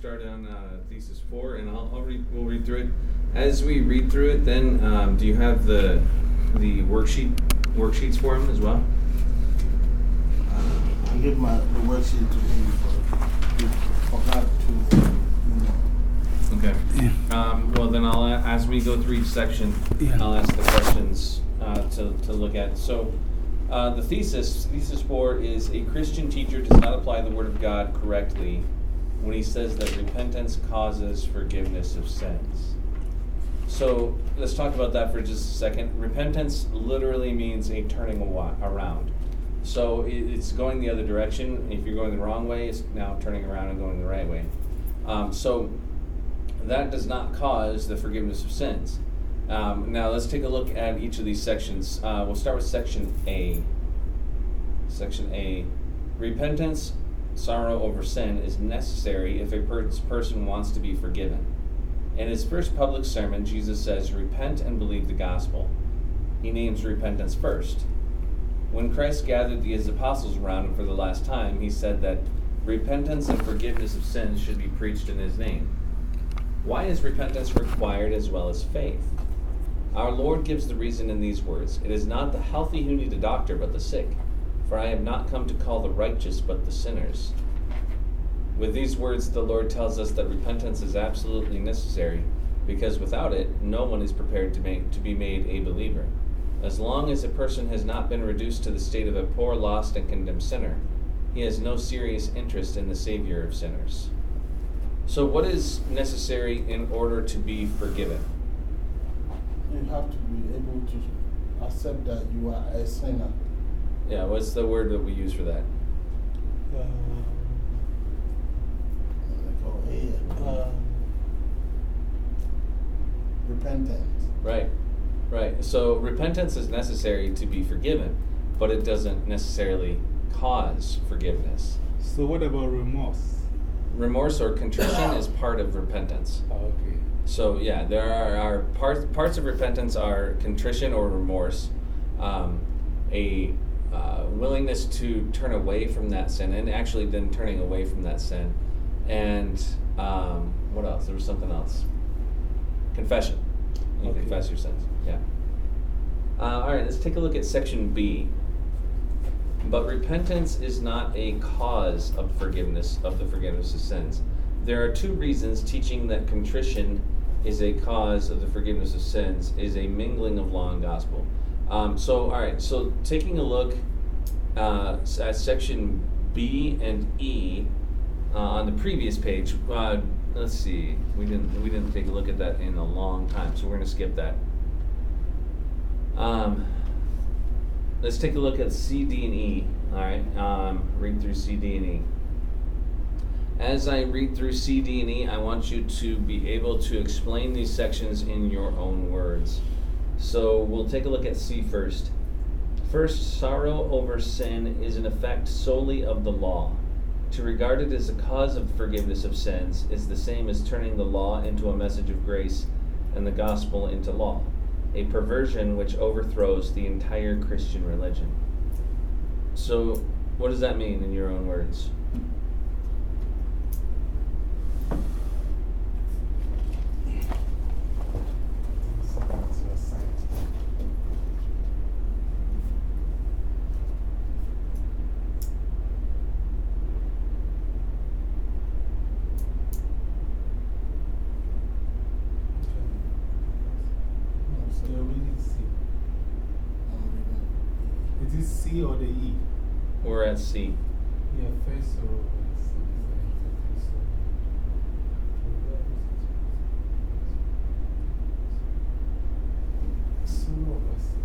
start on uh, thesis four, and I'll, I'll read. We'll read through it. As we read through it, then um, do you have the the worksheet worksheets for him as well? Uh, I give my the worksheet to him, but he forgot to. You know. Okay. Yeah. Um, well, then I'll, a- as we go through each section, Yeah. I'll ask the questions uh, to, to look at. So, uh, the thesis, thesis four is a Christian teacher does not apply the Word of God correctly when he says that repentance causes forgiveness of sins. So, let's talk about that for just a second. Repentance literally means a turning around. So, it's going the other direction. If you're going the wrong way, it's now turning around and going the right way. Um, so, that does not cause the forgiveness of sins. Um, now let's take a look at each of these sections. Uh, we'll start with section A. Section A Repentance, sorrow over sin is necessary if a per- person wants to be forgiven. In his first public sermon, Jesus says, Repent and believe the gospel. He names repentance first. When Christ gathered his apostles around him for the last time, he said that repentance and forgiveness of sins should be preached in his name. Why is repentance required as well as faith? Our Lord gives the reason in these words It is not the healthy who need a doctor, but the sick. For I have not come to call the righteous, but the sinners. With these words, the Lord tells us that repentance is absolutely necessary, because without it, no one is prepared to, make, to be made a believer. As long as a person has not been reduced to the state of a poor, lost, and condemned sinner, he has no serious interest in the Savior of sinners. So, what is necessary in order to be forgiven? You have to be able to accept that you are a sinner. Yeah, what's the word that we use for that? Uh, Like, oh, yeah. uh, Repentance. Right, right. So, repentance is necessary to be forgiven, but it doesn't necessarily cause forgiveness. so, what about remorse? Remorse or contrition is part of repentance. Oh, okay. So, yeah, there are, are parts, parts of repentance are contrition or remorse, um, a uh, willingness to turn away from that sin, and actually then turning away from that sin. And um, what else? There was something else. Confession. You Okay. confess your sins. Yeah. Uh, all right, let's take a look at section B. But repentance is not a cause of forgiveness of the forgiveness of sins. There are two reasons teaching that contrition is a cause of the forgiveness of sins is a mingling of law and gospel. Um, so, all right, so taking a look uh, at section B and E uh, on the previous page. Uh, let's see, we didn't we didn't take a look at that in a long time, so we're going to skip that. Um, let's take a look at C, D, and E. All right, um, read through C, D, and E. As I read through C, D, and E, I want you to be able to explain these sections in your own words. So we'll take a look at C first. First, sorrow over sin is an effect solely of the law. To regard it as a cause of forgiveness of sins is the same as turning the law into a message of grace and the gospel into law, a perversion which overthrows the entire Christian religion. So, what does that mean in your own words? That's your side. No, so You're reading C. I'm reading. It is C or the E? We're at C. Yeah, first or C. Sorrow over sin.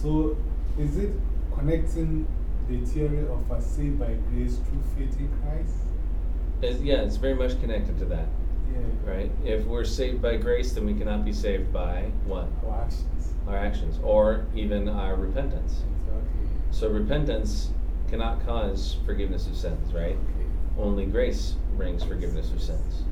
So, is it connecting the theory of a saved by grace through faith in Christ? It's- yeah, it's very much connected to that, Yeah. right? If we're saved by grace, then we cannot be saved by what? Our actions. Our actions, or even our repentance. Okay. So, repentance cannot cause forgiveness of sins, right? Okay. Only grace brings forgiveness of sins.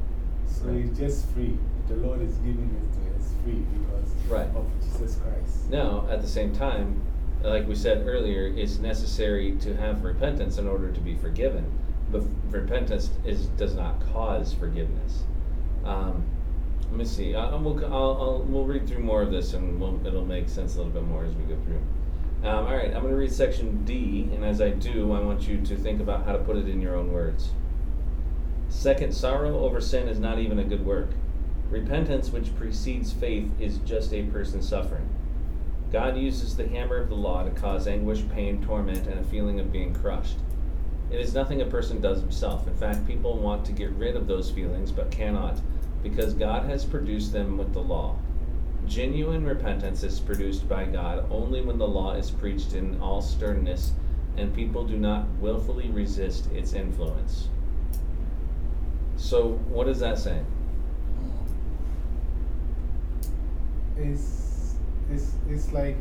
So Right. it's just free. The Lord is giving it to us free because Right. of Jesus Christ. Now, at the same time, like we said earlier, it's necessary to have repentance in order to be forgiven. But repentance is, does not cause forgiveness. Um, let me see. I, will, I'll, I'll, we'll read through more of this and we'll, it'll make sense a little bit more as we go through. Um, all right, I'm going to read section D, and as I do, I want you to think about how to put it in your own words. Second, sorrow over sin is not even a good work. Repentance, which precedes faith, is just a person suffering. God uses the hammer of the law to cause anguish, pain, torment, and a feeling of being crushed. It is nothing a person does himself. In fact, people want to get rid of those feelings but cannot because God has produced them with the law. Genuine repentance is produced by God only when the law is preached in all sternness and people do not willfully resist its influence. So, what is that saying? It's, it's, it's like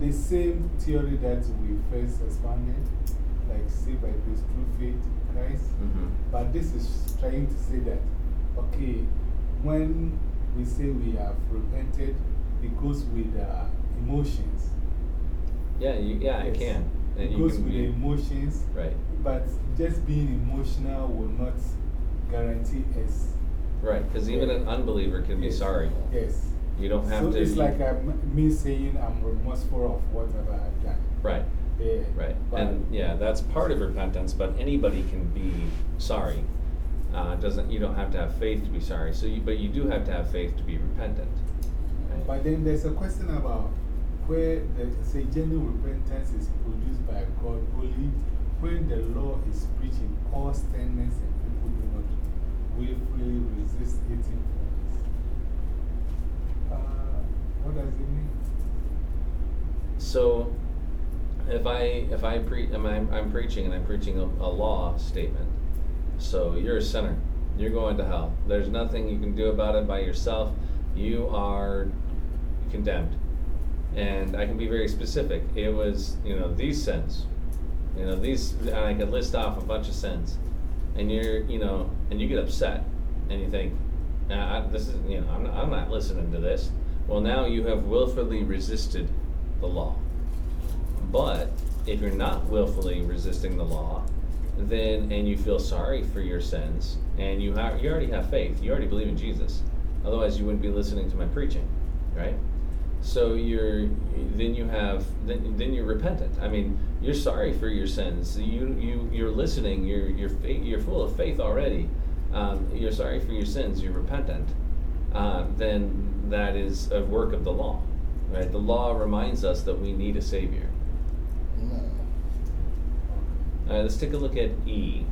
the same theory that we first expanded, like saved by grace through faith in Christ. Mm-hmm. But this is trying to say that, okay, when we say we have repented, it goes with uh, emotions. Yeah, you, yeah, Yes. can. And It goes can with the emotions, Right, but just being emotional will not guarantee us. right. Because even an unbeliever can be sorry. Yes. You don't have so to. it's like um, me saying I'm remorseful of whatever I've done. Right, Yeah. right. And yeah, that's part of repentance, but anybody can be sorry. Uh, doesn't you don't have to have faith to be sorry. So, you, but you do have to have faith to be repentant. Right? But then there's a question about where the say genuine repentance is produced by God only when the law is preached in all sternness and people do not willfully resist its influence. Uh, what does it mean? So, if I if I pre am I, I'm preaching and I'm preaching a, a law statement. So you're a sinner. You're going to hell. There's nothing you can do about it by yourself. You are condemned. And I can be very specific. It was you know these sins. You know these. I could list off a bunch of sins. And you're you know and you get upset and you think, nah, I, this is you know I'm not, I'm not listening to this. Well, now you have willfully resisted the law. But if you're not willfully resisting the law, then and you feel sorry for your sins, and you have you already have faith, you already believe in Jesus. Otherwise, you wouldn't be listening to my preaching, right? So you're then you have then then you're repentant. I mean, you're sorry for your sins. You you you're listening. You're you're you're full of faith already. Um, you're sorry for your sins. You're repentant. Uh, then that is a work of the law, right? The law reminds us that we need a savior. All right, let's take a look at E.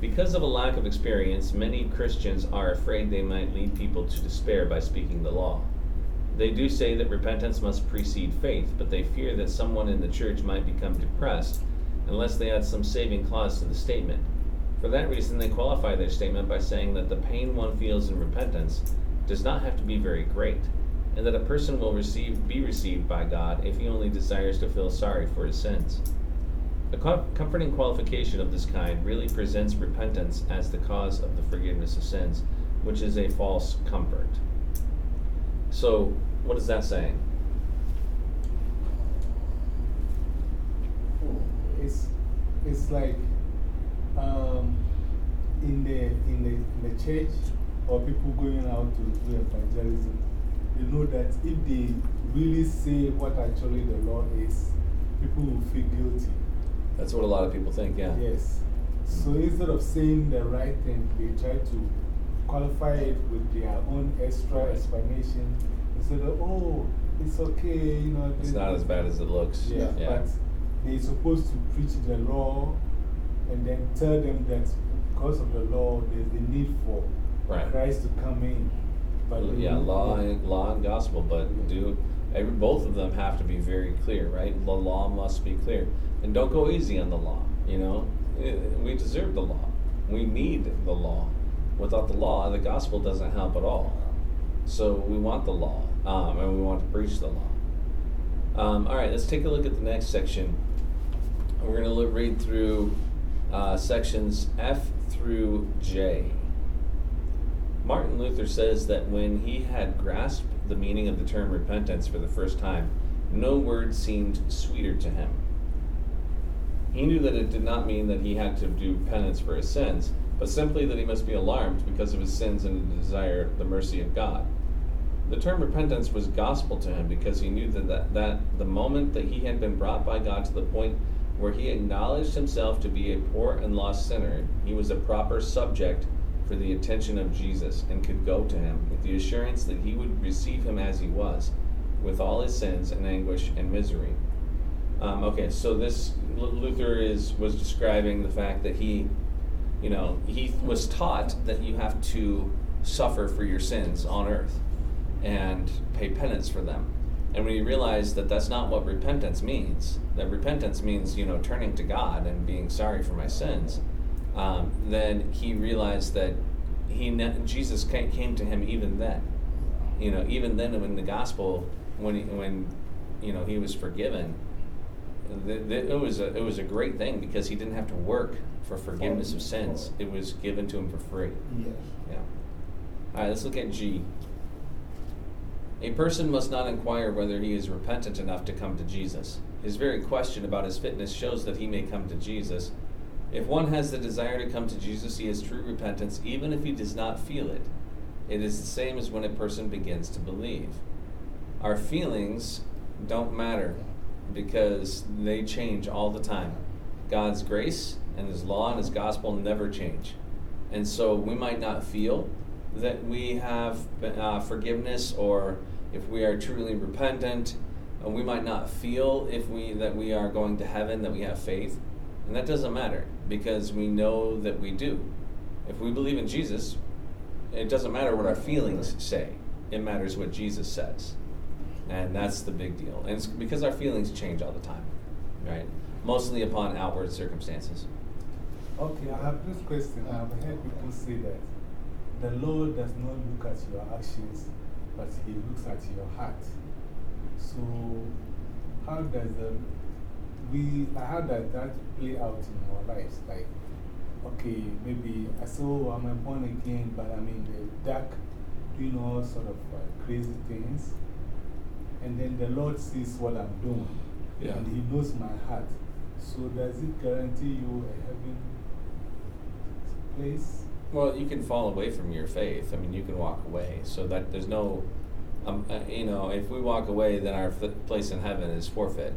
Because of a lack of experience, many Christians are afraid they might lead people to despair by speaking the law. They do say that repentance must precede faith, but they fear that someone in the church might become depressed unless they add some saving clause to the statement. For that reason, they qualify their statement by saying that the pain one feels in repentance does not have to be very great, and that a person will receive, be received by God if he only desires to feel sorry for his sins. A comforting qualification of this kind really presents repentance as the cause of the forgiveness of sins, which is a false comfort. So, what is that saying? It's, it's like um, in, the, in, the, in the church or people going out to do evangelism, they know that if they really say what actually the law is, people will feel guilty. That's what a lot of people think, yeah. Yes. So mm. instead of saying the right thing, they try to qualify it with their own extra explanation. Instead of, oh, it's okay, you know. It's not as bad as it looks. Yeah, yeah. but they're supposed to preach the law and then tell them that because of the law, there's the need for Right. Christ to come in. But yeah, law and, law and gospel, but do every, both of them have to be very clear, right? The law must be clear, and don't go easy on the law. You know, Eh, we deserve the law. We need the law. Without the law, the gospel doesn't help at all. So we want the law, um, and we want to preach the law. Um, all right, let's take a look at the next section. We're going to read through uh, sections F through J. Martin Luther says that when he had grasped the meaning of the term repentance for the first time, no word seemed sweeter to him. He knew that it did not mean that he had to do penance for his sins, but simply that he must be alarmed because of his sins and desire the mercy of God. The term repentance was gospel to him because he knew that, that, that the moment that he had been brought by God to the point where he acknowledged himself to be a poor and lost sinner, he was a proper subject for the attention of Jesus and could go to him with the assurance that he would receive him as he was, with all his sins and anguish and misery. Um, okay, so this Luther is was describing the fact that he, you know, he was taught that you have to suffer for your sins on earth and pay penance for them. And when he realized that that's not what repentance means, that repentance means, you know, turning to God and being sorry for my sins, um, then he realized that he ne- Jesus came to him even then. You know, even then in the gospel, when he, when you know he was forgiven, it was a it was a great thing because he didn't have to work for forgiveness of sins. It was given to him for free. Yes. Yeah. All right, let's look at G. A person must not inquire whether he is repentant enough to come to Jesus. His very question about his fitness shows that he may come to Jesus. If one has the desire to come to Jesus, he has true repentance, even if he does not feel it. It is the same as when a person begins to believe. Our feelings don't matter because they change all the time. God's grace and His law and His gospel never change. And so we might not feel that we have uh, forgiveness or if we are truly repentant. We might not feel if we that we are going to heaven, that we have faith. And that doesn't matter because we know that we do. If we believe in Jesus, it doesn't matter what our feelings say. It matters what Jesus says. And that's the big deal. And it's because our feelings change all the time, right? Mostly upon outward circumstances. Okay, I have this question. I have heard people say that the Lord does not look at your actions, but He looks at your heart. So, how does the, we, how does that play out in our lives? Like, okay, maybe I saw oh, I'm born again, but I'm in the dark, doing all sort of uh, crazy things. And then the Lord sees what I'm doing. Yeah. And He knows my heart. So, does it guarantee you a heaven place? Well, you can fall away from your faith. I mean, you can walk away. So that there's no, um, uh, you know, if we walk away, then our place in heaven is forfeit.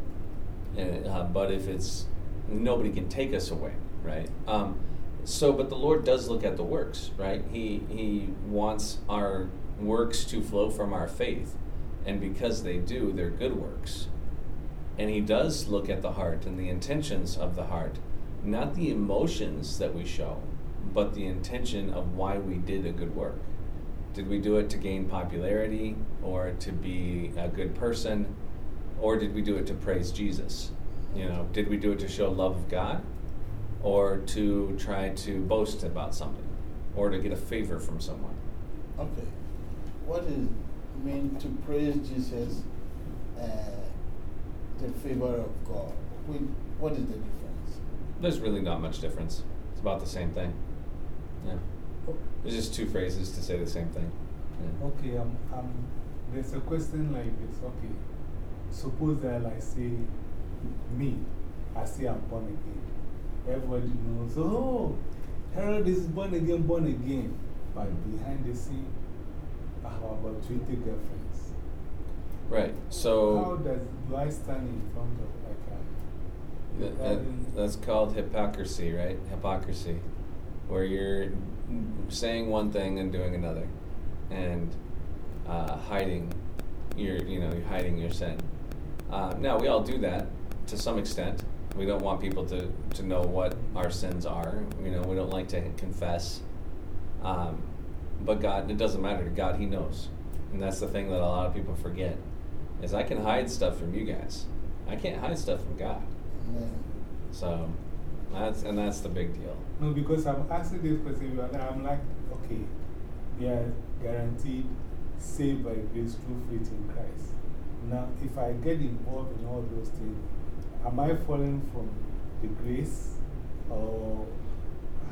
And, uh, but if it's, nobody can take us away, right? Um, so, but the Lord does look at the works, right? He, he wants our works to flow from our faith. And because they do, they're good works. And He does look at the heart and the intentions of the heart, not the emotions that we show but the intention of why we did a good work. Did we do it to gain popularity or to be a good person? Or did we do it to praise Jesus? You know, did we do it to show love of God? Or to try to boast about something? Or to get a favor from someone? Okay. What is mean to praise Jesus, uh, the favor of God? What is the difference? There's really not much difference. It's about the same thing. Yeah. There's just two phrases to say the same thing. Yeah. Okay, um, um, there's a question like this. Okay, suppose that I say, me, I say I'm born again. Everybody knows, oh, Harold is born again, born again. But behind the scene, I have about 20 girlfriends. Right. So, how does, do I stand in front of like a. That, that, that's called hypocrisy, right? Hypocrisy where you're saying one thing and doing another, and uh, hiding your, you know, you're hiding your sin. Uh, now we all do that to some extent. We don't want people to, to know what our sins are. You know, we don't like to confess. Um, but God, it doesn't matter to God. He knows, and that's the thing that a lot of people forget. Is I can hide stuff from you guys. I can't hide stuff from God. Yeah. So that's, and that's the big deal. No, because I'm asking this question, I'm like, okay, we are guaranteed saved by grace through faith in Christ. Now, if I get involved in all those things, am I falling from the grace or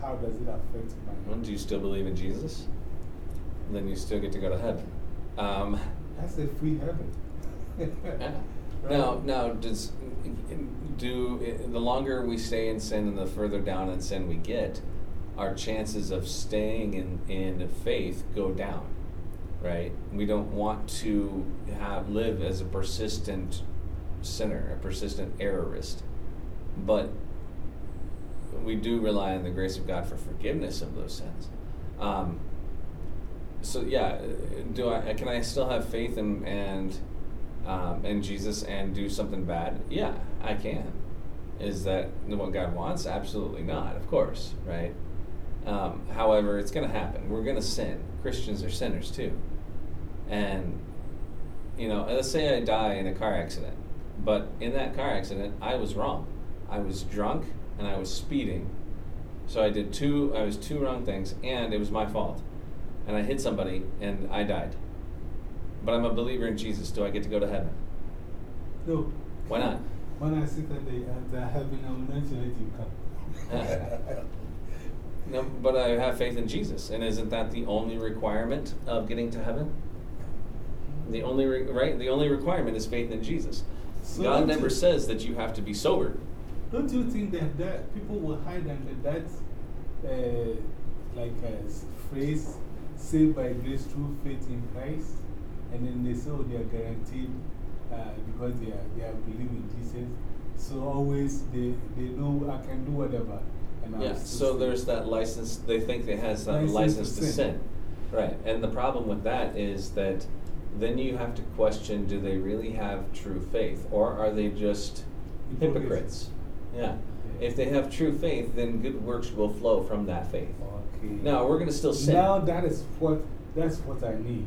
how does it affect my well, Do you still believe in Jesus? then you still get to go to heaven. Um, That's a free heaven. Right. Now, now, does do the longer we stay in sin and the further down in sin we get, our chances of staying in, in faith go down, right? We don't want to have live as a persistent sinner, a persistent errorist, but we do rely on the grace of God for forgiveness of those sins. Um, so yeah, do I can I still have faith in and um, in Jesus and do something bad? Yeah, I can. Is that what God wants? Absolutely not. Of course, right? Um, however, it's going to happen. We're going to sin. Christians are sinners too. And you know, let's say I die in a car accident, but in that car accident, I was wrong. I was drunk and I was speeding. So I did two. I was two wrong things, and it was my fault. And I hit somebody, and I died but I'm a believer in Jesus. Do I get to go to heaven? No. Why not? When I sit at the, at the heaven, I will not let you come. no, but I have faith in Jesus. And isn't that the only requirement of getting to heaven? The only, re right? The only requirement is faith in Jesus. So God never you, says that you have to be sober. Don't you think that, that people will hide under that, uh, like a phrase, saved by grace through faith in Christ? And then they say, oh, they are guaranteed uh, because they are, they are believing Jesus. So always they, they know I can do whatever. And yeah, so there's that license, they think it has that license, license to, sin. sin. Right. And the problem with that is that then you have to question do they really have true faith or are they just hypocrites? Yeah. If they have true faith, then good works will flow from that faith. Okay. Now, we're going to still sin. Now, that is what, that's what I need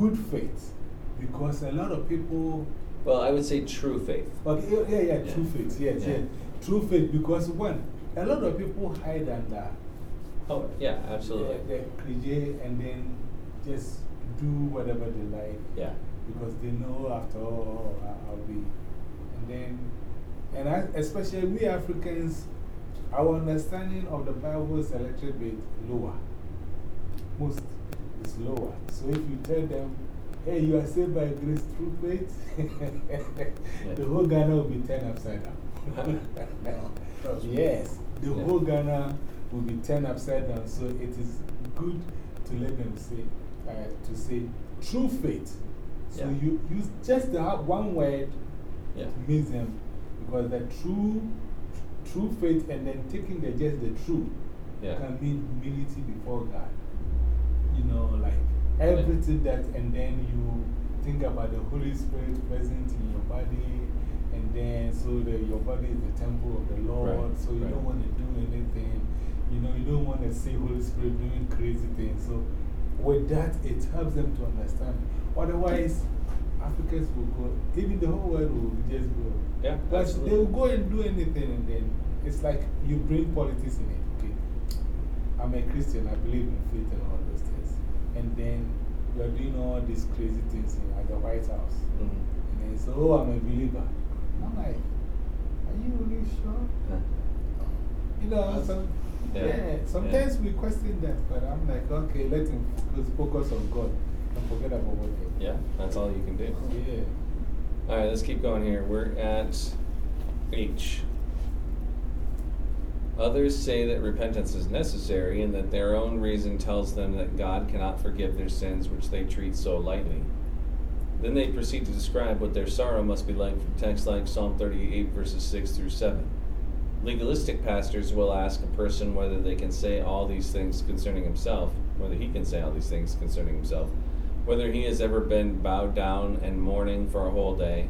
good faith. Because a lot of people. Well, I would say true faith. Okay, yeah, yeah, yeah. true faith, yes, yeah. yeah. True faith, because one, a lot of people hide under. Oh, yeah, absolutely. The, the cliche and then just do whatever they like. Yeah. Because they know after all, I'll be. And then, and I, especially we Africans, our understanding of the Bible is a little bit lower. Most is lower. So if you tell them, hey, you are saved by grace through faith, the whole Ghana will be turned upside down. yes, the yeah. whole Ghana will be turned upside down. So it is good to let them say, uh, to say true faith. So you use just the one word yeah. to mix them because the true, true faith and then taking the just the truth can mean humility before God you know, like everything that, and then you think about the Holy Spirit present in your body, and then so that your body is the temple of the Lord, so you don't want to do anything. You know, you don't want to see Holy Spirit doing crazy things. So, with that, it helps them to understand. Otherwise, Africans will go, even the whole world will just go. Yeah. But they will go and do anything, and then it's like you bring politics in it. Okay. I'm a Christian, I believe in faith and all those things and then you're doing all these crazy things in, at the White House. -hmm. And they say, Oh, I'm a believer. I'm like, Are you really sure? You know, some, yeah. yeah. sometimes we question that, but I'm like, okay, let him focus on God and forget about what they Yeah, that's all you can do. Yeah. All right, let's keep going here. We're at H. Others say that repentance is necessary and that their own reason tells them that God cannot forgive their sins which they treat so lightly. Then they proceed to describe what their sorrow must be like from texts like Psalm 38, verses 6 through 7. Legalistic pastors will ask a person whether they can say all these things concerning himself, whether he can say all these things concerning himself, whether he has ever been bowed down and mourning for a whole day,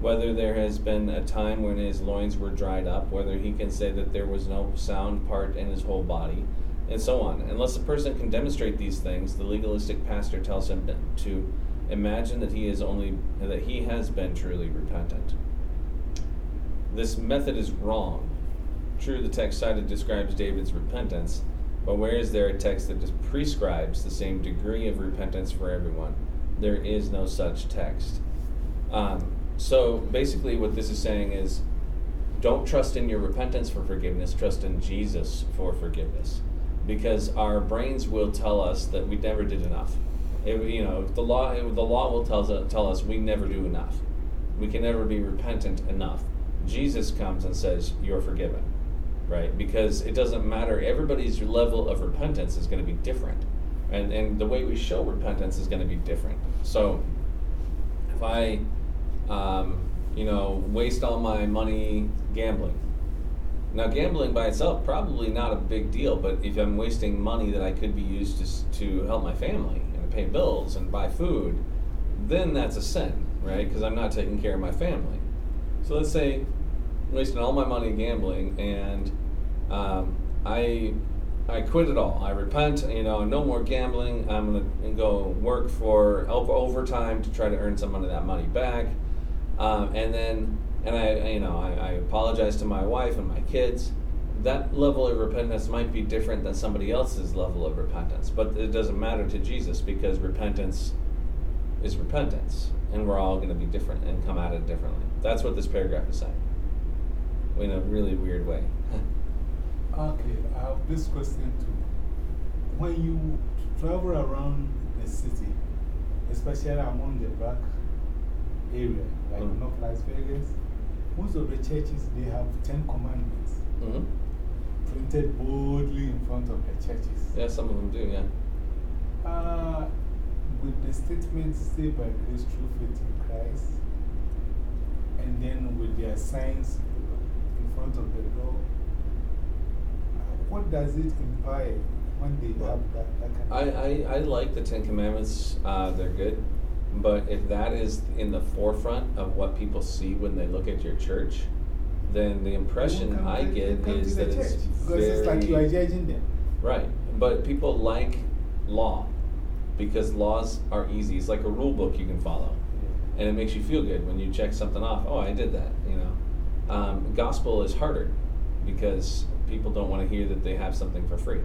whether there has been a time when his loins were dried up, whether he can say that there was no sound part in his whole body, and so on. Unless a person can demonstrate these things, the legalistic pastor tells him to imagine that he is only that he has been truly repentant. This method is wrong. True, the text cited describes David's repentance, but where is there a text that prescribes the same degree of repentance for everyone? There is no such text. Um, so basically, what this is saying is don't trust in your repentance for forgiveness, trust in Jesus for forgiveness. because our brains will tell us that we never did enough. It, you know, the law the law will tell tell us we never do enough. We can never be repentant enough. Jesus comes and says, "You're forgiven." Right? Because it doesn't matter. Everybody's level of repentance is going to be different, and and the way we show repentance is going to be different. So, if I, um, you know, waste all my money gambling. Now, gambling by itself probably not a big deal, but if I'm wasting money that I could be used to to help my family and pay bills and buy food, then that's a sin, right? Because I'm not taking care of my family. So let's say wasting all my money gambling and um, I I quit it all. I repent. You know, no more gambling. I'm gonna go work for overtime to try to earn some of that money back. Um, and then, and I, you know, I, I apologize to my wife and my kids. That level of repentance might be different than somebody else's level of repentance, but it doesn't matter to Jesus because repentance is repentance, and we're all going to be different and come at it differently. That's what this paragraph is saying, in a really weird way. Okay, I have this question too. When you travel around the city, especially among the black area, like mm. North Las Vegas, most of the churches, they have Ten Commandments -hmm. printed boldly in front of the churches. Yeah, some of them do, yeah. Uh, with the statement saved by grace through faith in Christ, and then with their signs front of the door, what does it imply when they have that, that kind of I, I, I like the Ten Commandments, uh, they're good. But if that is in the forefront of what people see when they look at your church, then the impression I get is that it's because it's like you are judging them. Right, but people like law because laws are easy. It's like a rule book you can follow, and it makes you feel good when you check something off. Oh, I did that. Um, gospel is harder because people don't want to hear that they have something for free.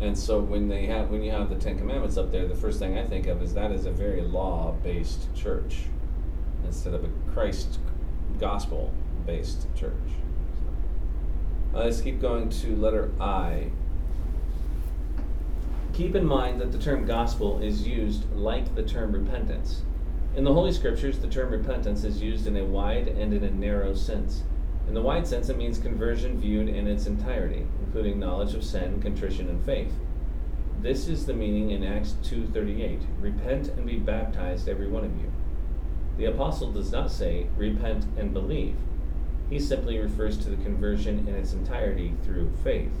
And so when they have when you have the Ten Commandments up there, the first thing I think of is that is a very law-based church instead of a Christ gospel-based church. So, uh, let's keep going to letter I. Keep in mind that the term gospel is used like the term repentance. In the Holy Scriptures, the term repentance is used in a wide and in a narrow sense. In the wide sense, it means conversion viewed in its entirety, including knowledge of sin, contrition, and faith. This is the meaning in Acts 2:38. Repent and be baptized every one of you. The apostle does not say repent and believe. He simply refers to the conversion in its entirety through faith.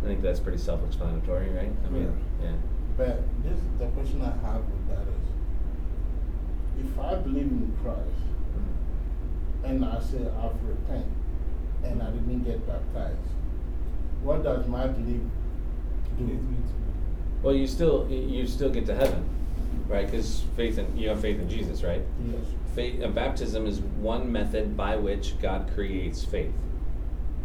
I think that's pretty self-explanatory, right? I mean, yeah. yeah. But this the question I have with that is if I believe in Christ, and I say I've repented and I didn't get baptized, what does my belief do? Well, you still, you still get to heaven, right? Because faith in, you have faith in Jesus, right? Yes. Faith, uh, baptism is one method by which God creates faith.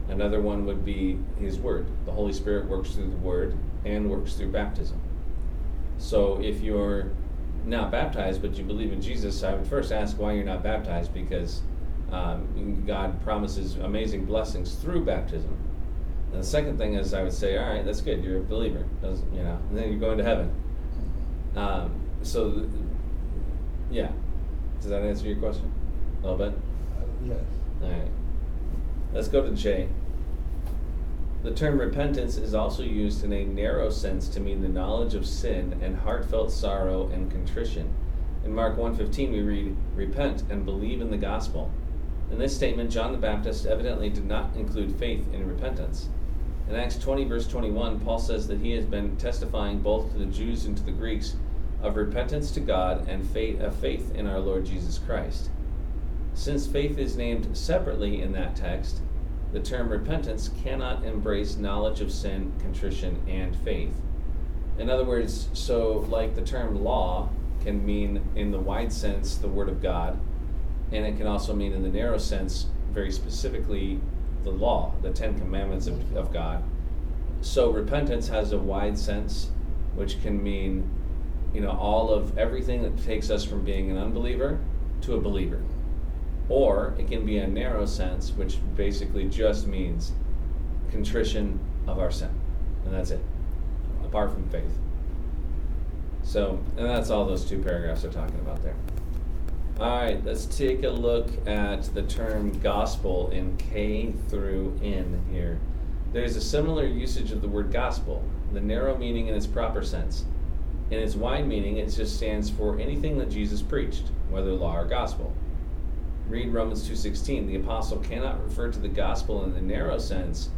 Another one would be His Word. The Holy Spirit works through the Word and works through baptism. So if you're not baptized, but you believe in Jesus, I would first ask why you're not baptized because um, God promises amazing blessings through baptism. And the second thing is, I would say, all right, that's good. You're a believer, you know, and then you're going to heaven. Um, so, th- yeah, does that answer your question a little bit? Uh, yes. All right. Let's go to J. The term repentance is also used in a narrow sense to mean the knowledge of sin and heartfelt sorrow and contrition. In Mark 1:15 we read, "Repent and believe in the gospel." In this statement, John the Baptist evidently did not include faith in repentance. In Acts 20, verse 21, Paul says that he has been testifying both to the Jews and to the Greeks of repentance to God and faith, of faith in our Lord Jesus Christ. Since faith is named separately in that text, the term repentance cannot embrace knowledge of sin, contrition, and faith. In other words, so like the term law can mean, in the wide sense, the Word of God, and it can also mean, in the narrow sense, very specifically, the law, the Ten Commandments of, of God. So repentance has a wide sense, which can mean, you know, all of everything that takes us from being an unbeliever to a believer. Or it can be a narrow sense, which basically just means contrition of our sin. And that's it, apart from faith. So, and that's all those two paragraphs are talking about there. All right, let's take a look at the term gospel in K through N here. There's a similar usage of the word gospel, the narrow meaning in its proper sense. In its wide meaning, it just stands for anything that Jesus preached, whether law or gospel. Read Romans 2:16. The apostle cannot refer to the gospel in the narrow sense,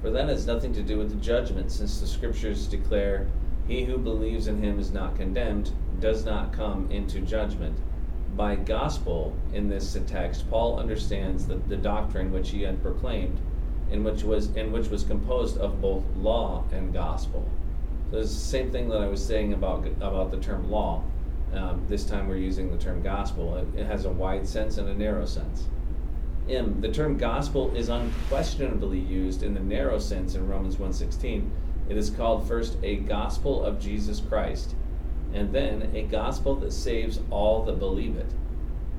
for that has nothing to do with the judgment, since the scriptures declare, "He who believes in him is not condemned, does not come into judgment." by gospel in this text, Paul understands the, the doctrine which he had proclaimed, in which was in which was composed of both law and gospel. So it's the same thing that I was saying about about the term law. Um, this time we're using the term gospel. It, it, has a wide sense and a narrow sense. M. The term gospel is unquestionably used in the narrow sense in Romans 1.16. It is called first a gospel of Jesus Christ and then a gospel that saves all that believe it.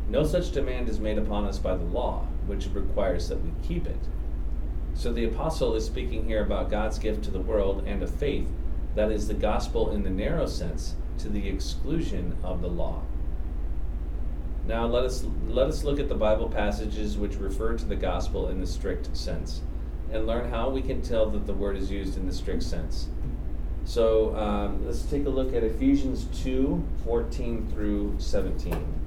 No such demand is made upon us by the law, which requires that we keep it. So the apostle is speaking here about God's gift to the world and a faith that is the gospel in the narrow sense to the exclusion of the law. Now let us let us look at the Bible passages which refer to the gospel in the strict sense and learn how we can tell that the word is used in the strict sense. So um, let's take a look at Ephesians 2 14 through 17.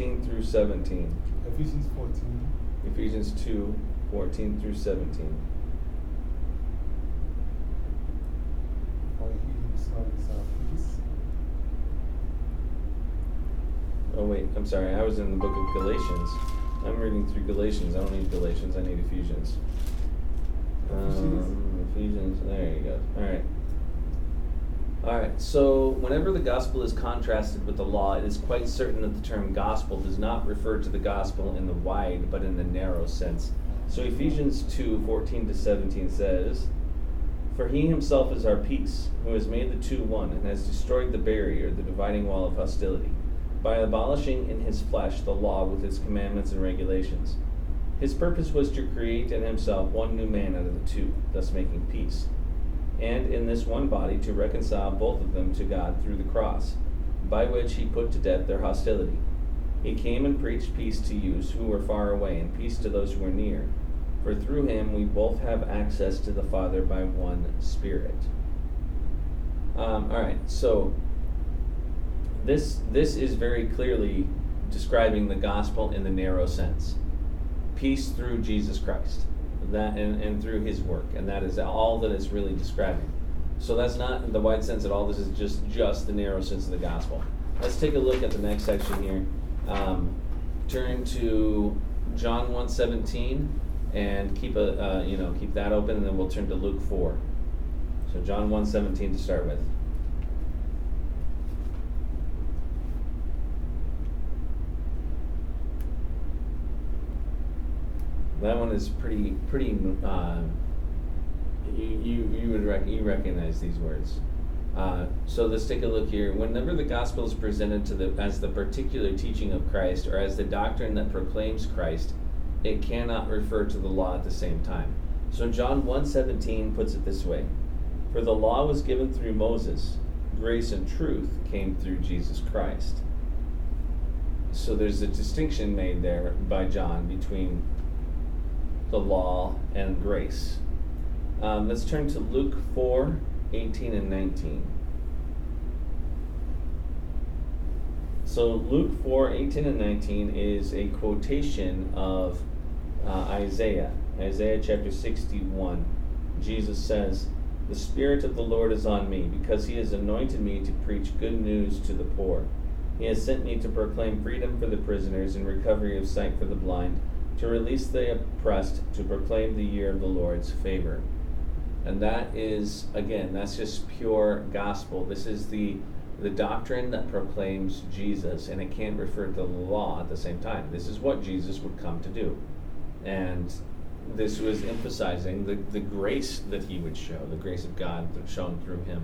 14 through 17. Ephesians 14. Ephesians 2 14 through 17. For he himself is our peace. Oh, wait, I'm sorry. I was in the book of Galatians. I'm reading through Galatians. I don't need Galatians, I need Ephesians. Um, Ephesians, there you go. All right. All right, so whenever the gospel is contrasted with the law, it is quite certain that the term gospel does not refer to the gospel in the wide, but in the narrow sense. So Ephesians 2 14 to 17 says, For he himself is our peace, who has made the two one, and has destroyed the barrier, the dividing wall of hostility, by abolishing in his flesh the law with its commandments and regulations. His purpose was to create in himself one new man out of the two, thus making peace and in this one body to reconcile both of them to God through the cross, by which he put to death their hostility. He came and preached peace to you who were far away, and peace to those who were near. For through him we both have access to the Father by one Spirit. Um, all right, so this this is very clearly describing the gospel in the narrow sense. Peace through Jesus Christ that and, and through his work and that is all that it's really describing. So that's not the wide sense at all this is just just the narrow sense of the gospel. Let's take a look at the next section here. Um, turn to john 117 and keep a uh, you know keep that open and then we'll turn to luke 4 so john 117 to start with That one is pretty pretty. Uh, you you you would rec- you recognize these words. Uh, so let's take a look here. Whenever the gospel is presented to the as the particular teaching of Christ or as the doctrine that proclaims Christ, it cannot refer to the law at the same time. So John 1:17 puts it this way: For the law was given through Moses, grace and truth came through Jesus Christ. So there's a distinction made there by John between the law and grace. Um, let's turn to Luke 4 18 and 19. So, Luke 4 18 and 19 is a quotation of uh, Isaiah, Isaiah chapter 61. Jesus says, The Spirit of the Lord is on me, because he has anointed me to preach good news to the poor. He has sent me to proclaim freedom for the prisoners and recovery of sight for the blind, to release the oppressed, to proclaim the year of the Lord's favor. And that is, again, that's just pure gospel. This is the the doctrine that proclaims Jesus, and it can't refer to the law at the same time. This is what Jesus would come to do. And this was emphasizing the, the grace that he would show, the grace of God shown through him.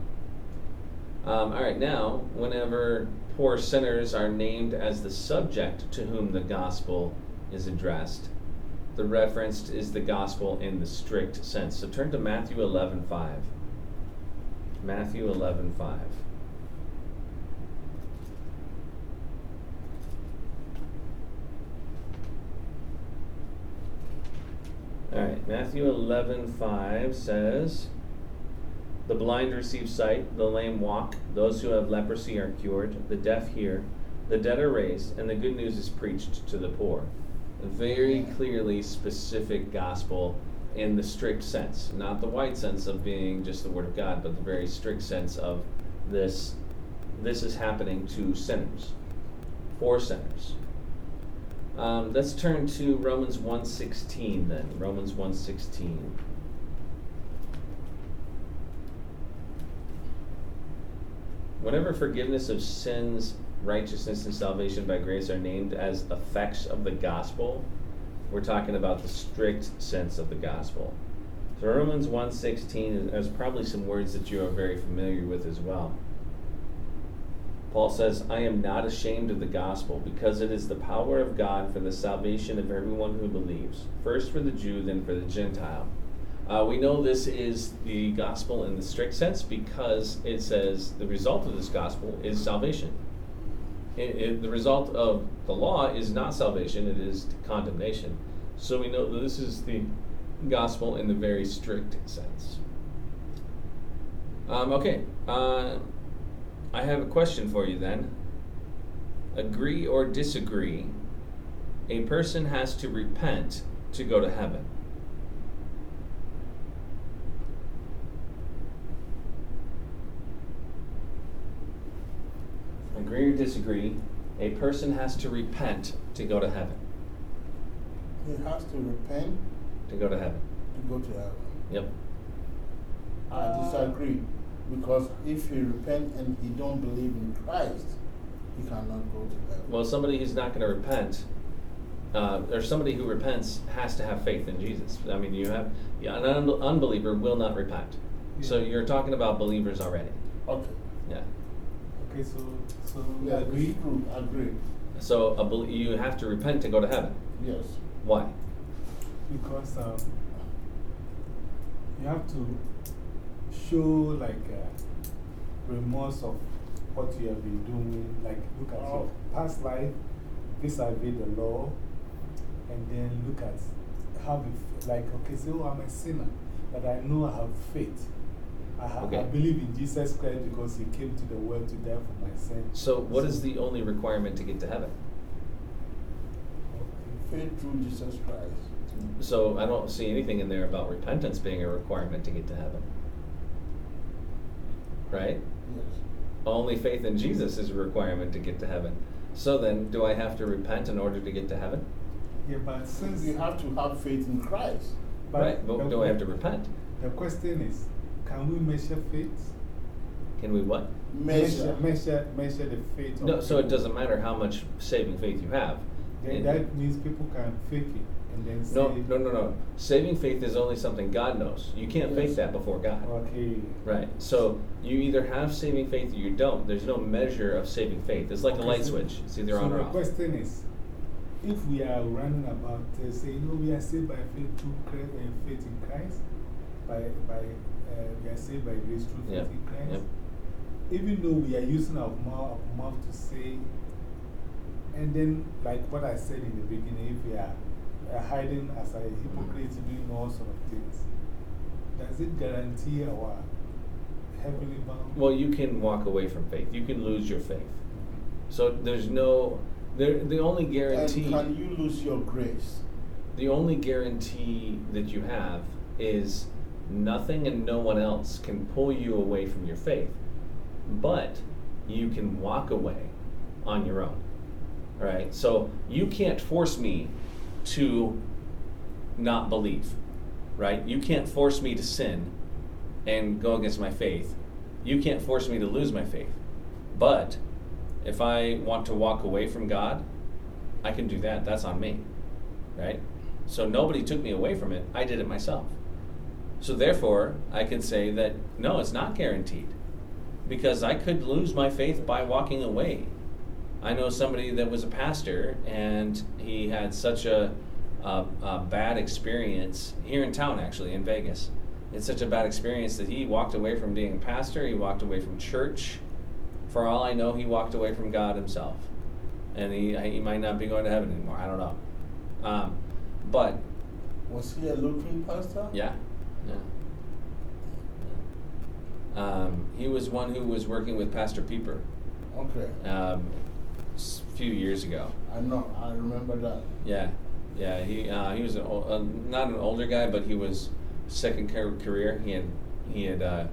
Um, all right, now, whenever poor sinners are named as the subject to whom the gospel is addressed, the reference is the gospel in the strict sense. So turn to Matthew 11 5. Matthew 11 5. All right, Matthew 11 5 says, The blind receive sight, the lame walk, those who have leprosy are cured, the deaf hear, the dead are raised, and the good news is preached to the poor very clearly specific gospel in the strict sense, not the wide sense of being just the word of God, but the very strict sense of this this is happening to sinners, for sinners. Um, let's turn to Romans 1.16 then. Romans 1.16. Whenever forgiveness of sins righteousness and salvation by grace are named as effects of the gospel, we're talking about the strict sense of the gospel. So Romans 1:16 has probably some words that you are very familiar with as well. Paul says, "I am not ashamed of the gospel, because it is the power of God for the salvation of everyone who believes, first for the Jew, then for the Gentile." Uh, we know this is the gospel in the strict sense because it says the result of this gospel is salvation it, it, the result of the law is not salvation, it is condemnation. So we know that this is the gospel in the very strict sense. Um, okay, uh, I have a question for you then. Agree or disagree, a person has to repent to go to heaven. Agree or disagree, a person has to repent to go to heaven. He has to repent to go to heaven. To go to heaven. Yep. I disagree because if he repent and he don't believe in Christ, he cannot go to heaven. Well, somebody who's not going to repent, uh, or somebody who repents has to have faith in Jesus. I mean, you have yeah, an un unbeliever will not repent. Yeah. So you're talking about believers already. Okay. Yeah. Okay, so so yeah, agree. Agree. So a, you have to repent to go to heaven. Yes. Why? Because um, you have to show like uh, remorse of what you have been doing. Like look at your past life vis-a-vis the law, and then look at how, like, okay, so I'm a sinner, but I know I have faith. I, okay. I believe in Jesus Christ because He came to the world to die for my sins. So, what so, is the only requirement to get to heaven? Faith through Jesus Christ. So, I don't see anything in there about repentance being a requirement to get to heaven. Right? Yes. Only faith in Jesus is a requirement to get to heaven. So then, do I have to repent in order to get to heaven? Yeah, but since you have to have faith in Christ. But right, but do I have to repent? The question is can we measure faith? Can we what? Measure, measure, measure the faith. No, so it doesn't matter how much saving faith you have. Then that means people can fake it and then say. No, no, no, no. Saving faith is only something God knows. You can't yes. fake that before God. Okay. Right. So you either have saving faith or you don't. There's no measure of saving faith. It's like okay, a light so switch. It's either so on or off. the question is if we are running about uh, saying, no, we are saved by faith through uh, faith in Christ, by, by we are saved by grace through faith in Christ. Even though we are using our mouth, our mouth to say, and then, like what I said in the beginning, if we are uh, hiding as a hypocrite, doing all sort of things, does it guarantee our heavenly bound? Well, you can walk away from faith. You can lose your faith. So there's no, there, the only guarantee. And can you lose your grace? The only guarantee that you have is nothing and no one else can pull you away from your faith. But you can walk away on your own. Right? So you can't force me to not believe. Right? You can't force me to sin and go against my faith. You can't force me to lose my faith. But if I want to walk away from God, I can do that. That's on me. Right? So nobody took me away from it. I did it myself. So therefore, I can say that no, it's not guaranteed. Because I could lose my faith by walking away. I know somebody that was a pastor and he had such a, a, a bad experience here in town, actually, in Vegas. It's such a bad experience that he walked away from being a pastor, he walked away from church. For all I know, he walked away from God himself. And he, he might not be going to heaven anymore. I don't know. Um, but. Was he a Lutheran pastor? Yeah. Yeah. Um, he was one who was working with Pastor Pieper. Okay. Um, a few years ago. I know. I remember that. Yeah, yeah. He uh, he was an old, uh, not an older guy, but he was second career. He had he had uh,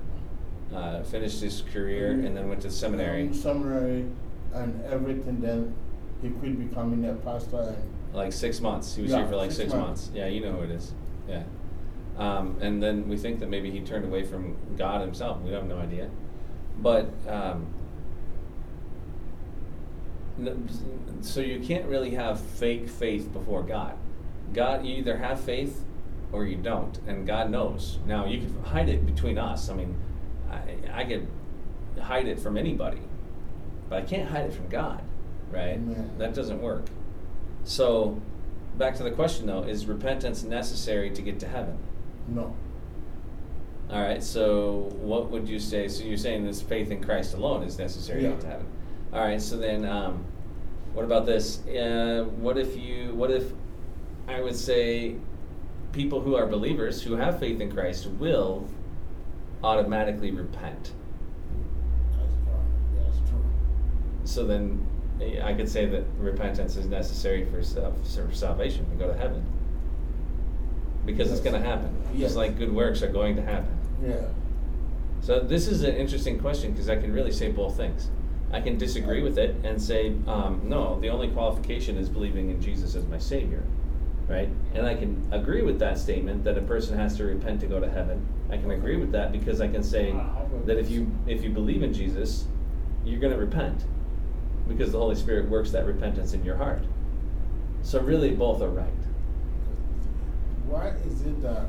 uh, finished his career and then went to seminary. Um, seminary and everything. Then he quit becoming a pastor. And like six months. He was yeah, here for like six, six months. months. Yeah, you know who it is. Yeah. Um, and then we think that maybe he turned away from God himself. We have no idea. But um, so you can't really have fake faith before God. God, you either have faith or you don't, and God knows. Now you can hide it between us. I mean, I, I could hide it from anybody, but I can't hide it from God, right? Amen. That doesn't work. So, back to the question though: Is repentance necessary to get to heaven? No. All right. So, what would you say? So, you're saying this faith in Christ alone is necessary Yeah. to heaven. All right. So then, um, what about this? Uh, what if you? What if I would say people who are believers who have faith in Christ will automatically repent. That's true. So then, I could say that repentance is necessary for, sal- for salvation to go to heaven. Because it's going to happen. Yes. Just like good works are going to happen. Yeah. So this is an interesting question because I can really say both things. I can disagree with it and say, um, no, the only qualification is believing in Jesus as my Savior, right? And I can agree with that statement that a person has to repent to go to heaven. I can agree with that because I can say that if you if you believe in Jesus, you're going to repent because the Holy Spirit works that repentance in your heart. So really, both are right. Why is it that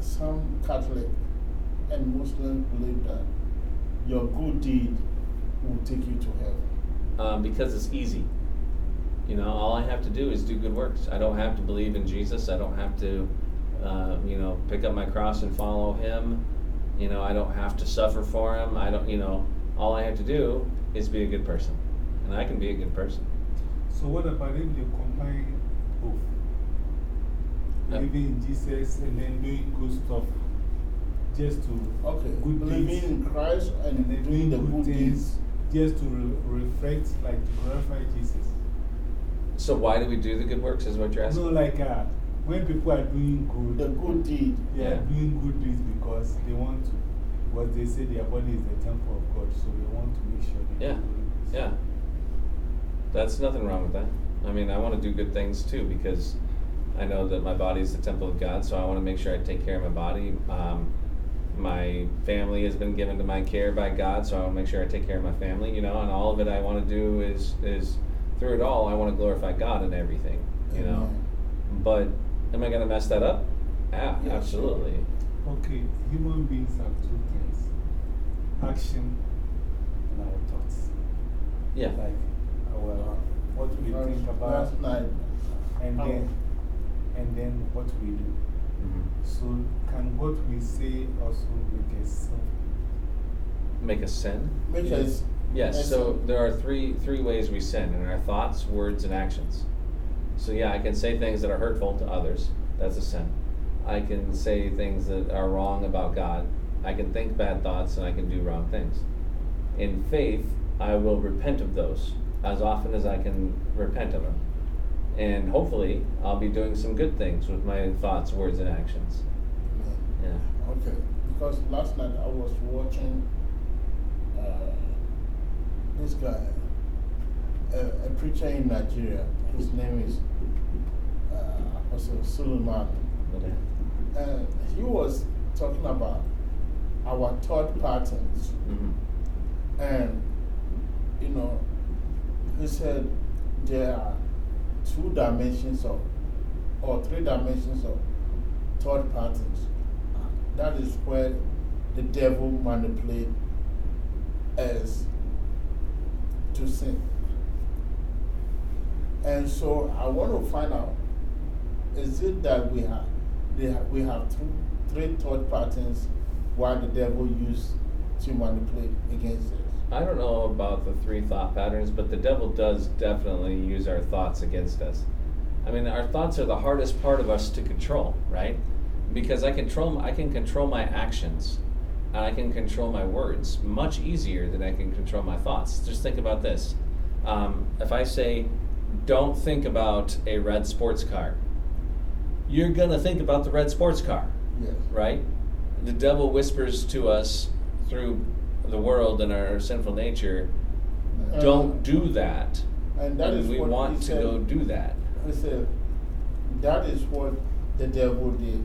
some Catholic and Muslims believe that your good deed will take you to heaven? um, because it's easy. You know, all I have to do is do good works. I don't have to believe in Jesus. I don't have to, uh, you know, pick up my cross and follow Him. You know, I don't have to suffer for Him. I don't, you know, all I have to do is be a good person, and I can be a good person. So, what about if they combine both? Yeah. Believing in Jesus and then doing good stuff just to Okay, good believing deeds. in Christ and, and then doing the good deeds. just to re reflect, like to glorify Jesus. So why do we do the good works? Is what you're asking? No, like uh, when people are doing good. The good, good deed. they Yeah. are doing good deeds because they want to. Because they say their body is the temple of God, so they want to make sure they Yeah. do good deeds. Yeah. That's nothing wrong with that. I mean, I want to do good things too because I know that my body is the temple of God, so I want to make sure I take care of my body. Um, my family has been given to my care by God, so I want to make sure I take care of my family, you know, and all of it I want to do is, is through it all, I want to glorify God in everything, you know. But am I going to mess that up? Yeah, Yes. absolutely. Okay, human beings have two things action and our thoughts. Yeah. Like our, what we Last- think about, Last night, and Oh. then, and then what we do. Mhm. So, can what we say also make us sin? Make a sin? make us. Yes, so there are three three ways we sin in our thoughts, words, and actions. So yeah, I can say things that are hurtful to others. That's a sin. I can say things that are wrong about God. I can think bad thoughts and I can do wrong things. In faith, I will repent of those as often as I can repent of them. And hopefully, I'll be doing some good things with my thoughts, words, and actions. Yeah. Okay, because last night I was watching uh, this guy, a, a preacher in Nigeria. His name is uh, Apostle Suleman. Okay. And he was talking about our thought patterns. Mhm. And, you know, he said there are two dimensions of, or three dimensions of thought patterns. That is where the devil manipulates us to sin. And so I want to find out is it that we have, have we have two, three thought patterns why the devil used to manipulate against us? I don't know about the three thought patterns, but the devil does definitely use our thoughts against us. I mean, our thoughts are the hardest part of us to control, right? Because I control, I can control my actions, and I can control my words much easier than I can control my thoughts. Just think about this: um, if I say, "Don't think about a red sports car," you're gonna think about the red sports car Yes. right? The devil whispers to us through the world and our sinful nature, don't do that. And that is we want to said. go do that. He said, that is what the devil did.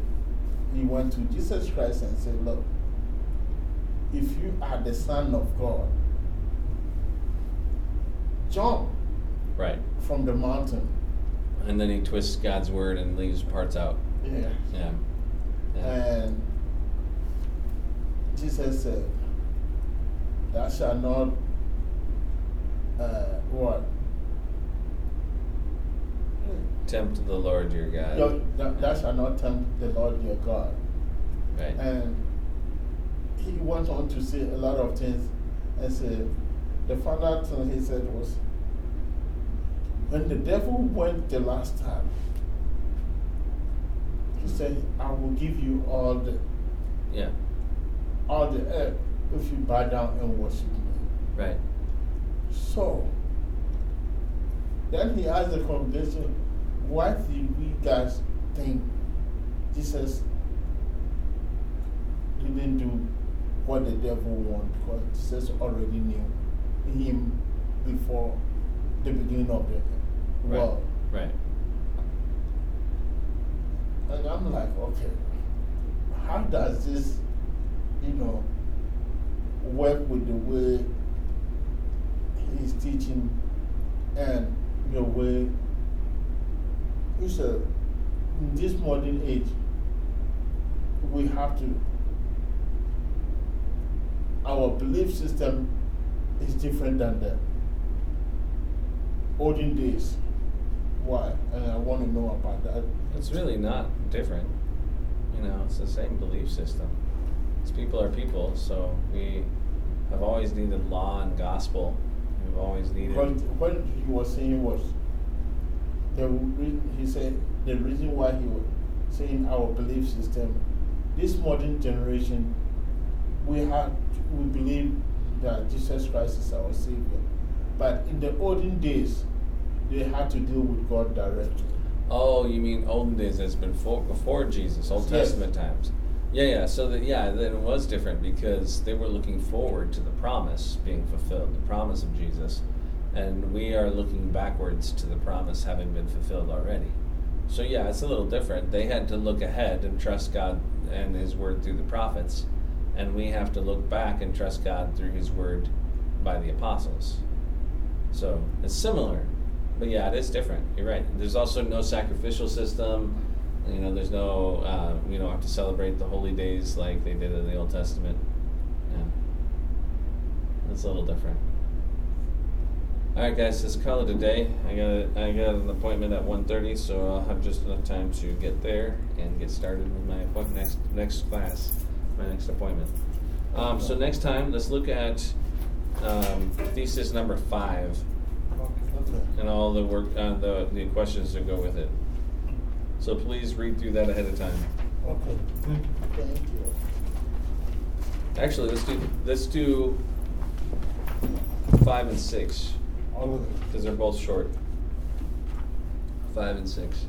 He went to Jesus Christ and said, Look, if you are the Son of God, jump Right. from the mountain. And then he twists God's word and leaves parts out. Yeah. Yeah. yeah. And Jesus said, Thou shalt not, uh, what? Tempt the Lord your God. Your, thou, thou shalt not tempt the Lord your God. Right. And he went on to say a lot of things and said, the final thing he said was, when the devil went the last time, he said, I will give you all the, yeah. all the earth if you bow down and worship me. Right. So, then he asked the congregation, what did we guys think Jesus didn't do what the devil wanted? Because Jesus already knew him before the beginning of the Right. world. Right. And I'm like, okay, how does this, you know, work with the way he's teaching and the way he said, in this modern age, we have to, our belief system is different than the olden days. Why? And I want to know about that. It's really not different. You know, it's the same belief system. People are people, so we have always needed law and gospel. We've always needed. What, what he was saying was, the he said, the reason why he was saying our belief system, this modern generation, we have, we believe that Jesus Christ is our Savior. But in the olden days, they had to deal with God directly. Oh, you mean olden days as before before Jesus, Old Yes. Testament times. Yeah, yeah. So that yeah, then it was different because they were looking forward to the promise being fulfilled, the promise of Jesus, and we are looking backwards to the promise having been fulfilled already. So yeah, it's a little different. They had to look ahead and trust God and His word through the prophets, and we have to look back and trust God through His word by the apostles. So it's similar, but yeah, it is different. You're right. There's also no sacrificial system. You know, there's no, uh, we don't have to celebrate the holy days like they did in the Old Testament. Yeah. It's a little different. All right, guys, let's call it a day. I got I got an appointment at 1.30, so I'll have just enough time to get there and get started with my appointment next next class, my next appointment. Um, so next time, let's look at um, thesis number five and all the work, uh, the the questions that go with it. So please read through that ahead of time. Okay. Thank you. Thank you. Actually, let's do let's do five and six All of it. because they're both short. Five and six.